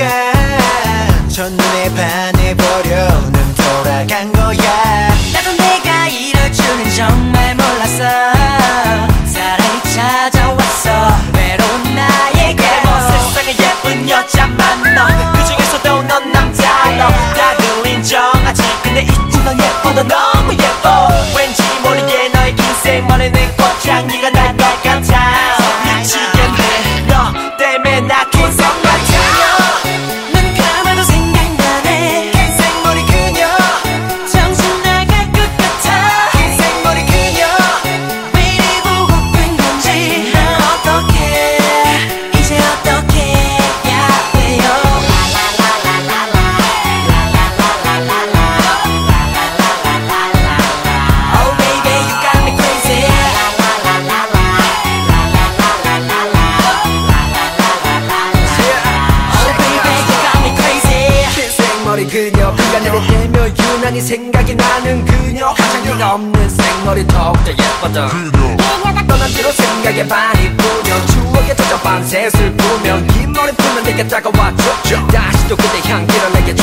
again. 생머리 그녀. 비가 내릴 때면 유난히 생각이 나는 그녀. 화장기가 없는 생머리 더욱더 예뻐져. 그녀가 떠난 뒤로 생각에 많이 뿌면 추억에 젖어 밤새 슬프면 긴 머리 풀면 내게 다가와 줘 다시 또 그대 향기를 내게 줘.